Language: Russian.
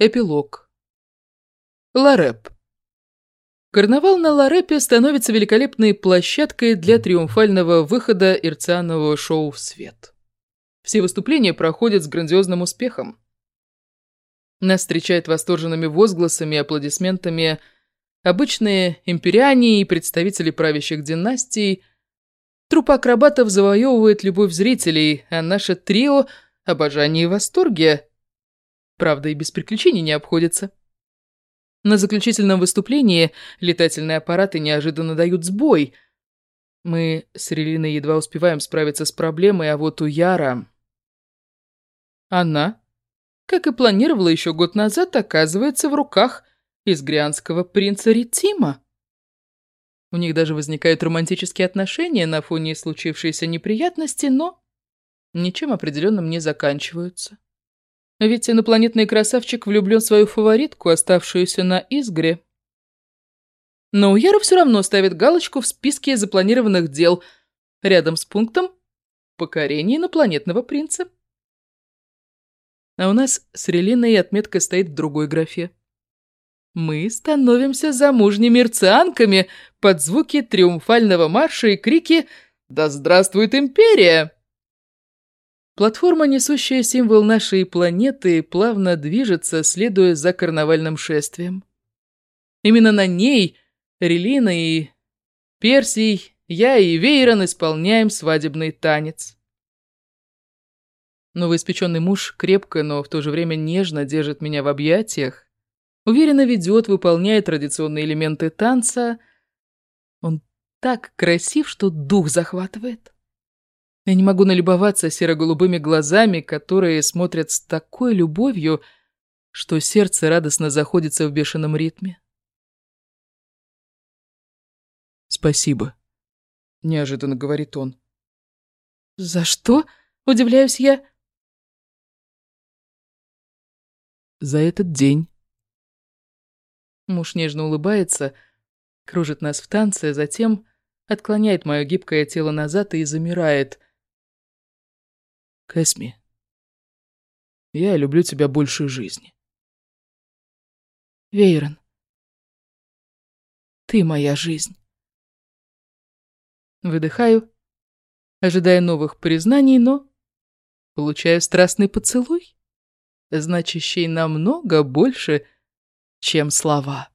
Эпилог. Лареп. Карнавал на Ларепе становится великолепной площадкой для триумфального выхода ирцианового шоу в свет. Все выступления проходят с грандиозным успехом. Нас встречают восторженными возгласами и аплодисментами обычные империане и представители правящих династий. Труппа акробатов завоевывает любовь зрителей, а наше трио – обожание и восторге – Правда, и без приключений не обходится. На заключительном выступлении летательные аппараты неожиданно дают сбой. Мы с Релиной едва успеваем справиться с проблемой, а вот у Яра... Она, как и планировала еще год назад, оказывается в руках изгрянского принца Ритима. У них даже возникают романтические отношения на фоне случившейся неприятности, но ничем определенным не заканчиваются. Ведь инопланетный красавчик влюблен в свою фаворитку, оставшуюся на Изгре. Но Уяра все равно ставит галочку в списке запланированных дел рядом с пунктом «Покорение инопланетного принца». А у нас с Релиной отметка стоит в другой графе. Мы становимся замужними мерцианками под звуки триумфального марша и крики «Да здравствует империя!» Платформа, несущая символ нашей планеты, плавно движется, следуя за карнавальным шествием. Именно на ней Релина и Персий, я и Вейрон исполняем свадебный танец. Новоиспеченный муж крепко, но в то же время нежно держит меня в объятиях, уверенно ведет, выполняя традиционные элементы танца. Он так красив, что дух захватывает. Я не могу налюбоваться серо-голубыми глазами, которые смотрят с такой любовью, что сердце радостно заходится в бешеном ритме. «Спасибо», — неожиданно говорит он. «За что?» — удивляюсь я. «За этот день». Муж нежно улыбается, кружит нас в танце, затем отклоняет мое гибкое тело назад и замирает, Кэсми, я люблю тебя больше жизни. Вейрон, ты моя жизнь. Выдыхаю, ожидая новых признаний, но получаю страстный поцелуй, значащий намного больше, чем слова.